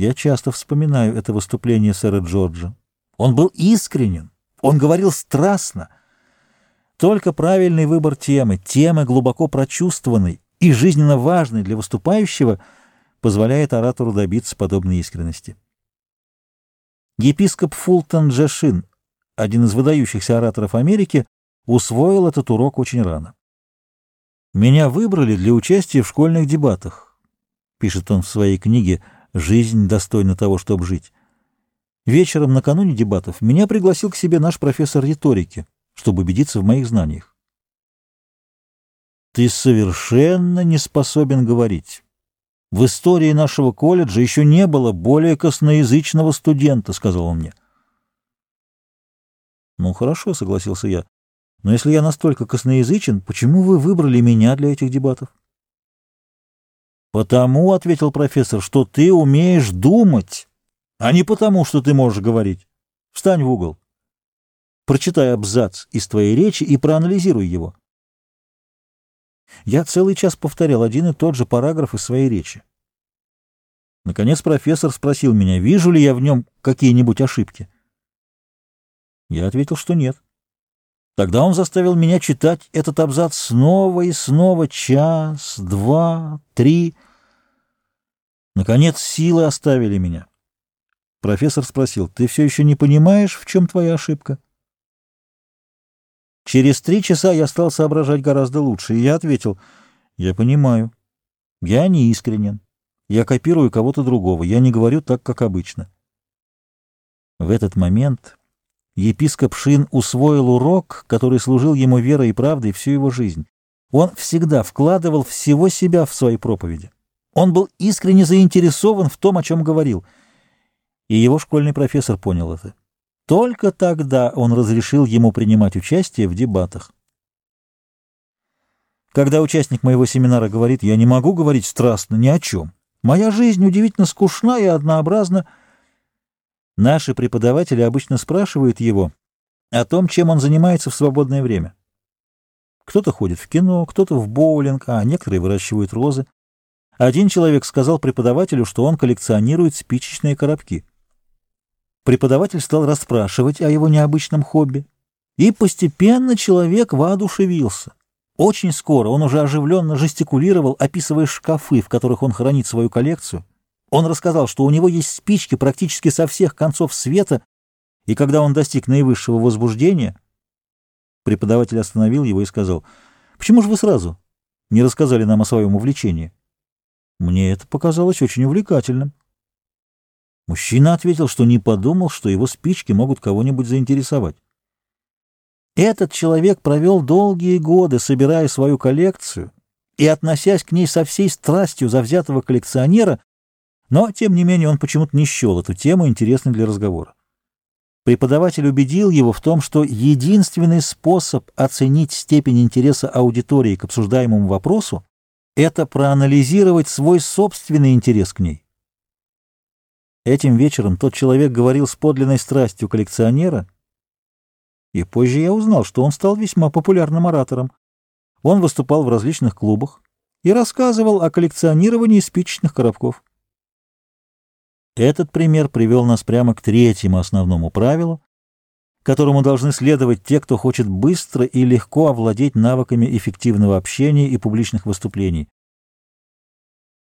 Я часто вспоминаю это выступление сэра Джорджа. Он был искренен, он говорил страстно. Только правильный выбор темы, темы глубоко прочувствованной и жизненно важной для выступающего, позволяет оратору добиться подобной искренности. Епископ Фултон Джешин, один из выдающихся ораторов Америки, усвоил этот урок очень рано. «Меня выбрали для участия в школьных дебатах», — пишет он в своей книге «Жизнь достойна того, чтобы жить». Вечером накануне дебатов меня пригласил к себе наш профессор риторики, чтобы убедиться в моих знаниях. «Ты совершенно не способен говорить. В истории нашего колледжа еще не было более косноязычного студента», — сказал он мне. «Ну, хорошо», — согласился я. Но если я настолько косноязычен, почему вы выбрали меня для этих дебатов? «Потому, — ответил профессор, — что ты умеешь думать, а не потому, что ты можешь говорить. Встань в угол. Прочитай абзац из твоей речи и проанализируй его». Я целый час повторял один и тот же параграф из своей речи. Наконец профессор спросил меня, вижу ли я в нем какие-нибудь ошибки. Я ответил, что нет. Тогда он заставил меня читать этот абзац снова и снова, час, два, три. Наконец силы оставили меня. Профессор спросил, ты все еще не понимаешь, в чем твоя ошибка? Через три часа я стал соображать гораздо лучше, и я ответил, я понимаю, я не искренен, я копирую кого-то другого, я не говорю так, как обычно. В этот момент епископ Шин усвоил урок, который служил ему верой и правдой всю его жизнь. Он всегда вкладывал всего себя в свои проповеди. Он был искренне заинтересован в том, о чем говорил. И его школьный профессор понял это. Только тогда он разрешил ему принимать участие в дебатах. Когда участник моего семинара говорит, я не могу говорить страстно ни о чем. Моя жизнь удивительно скучна и однообразна, Наши преподаватели обычно спрашивают его о том, чем он занимается в свободное время. Кто-то ходит в кино, кто-то в боулинг, а некоторые выращивают розы. Один человек сказал преподавателю, что он коллекционирует спичечные коробки. Преподаватель стал расспрашивать о его необычном хобби, и постепенно человек воодушевился. Очень скоро он уже оживленно жестикулировал, описывая шкафы, в которых он хранит свою коллекцию. Он рассказал, что у него есть спички практически со всех концов света, и когда он достиг наивысшего возбуждения, преподаватель остановил его и сказал, «Почему же вы сразу не рассказали нам о своем увлечении?» Мне это показалось очень увлекательным. Мужчина ответил, что не подумал, что его спички могут кого-нибудь заинтересовать. Этот человек провел долгие годы, собирая свою коллекцию и относясь к ней со всей страстью завзятого коллекционера, но, тем не менее, он почему-то не счел эту тему интересной для разговора. Преподаватель убедил его в том, что единственный способ оценить степень интереса аудитории к обсуждаемому вопросу — это проанализировать свой собственный интерес к ней. Этим вечером тот человек говорил с подлинной страстью коллекционера, и позже я узнал, что он стал весьма популярным оратором. Он выступал в различных клубах и рассказывал о коллекционировании спичечных коробков. Этот пример привел нас прямо к третьему основному правилу, которому должны следовать те, кто хочет быстро и легко овладеть навыками эффективного общения и публичных выступлений.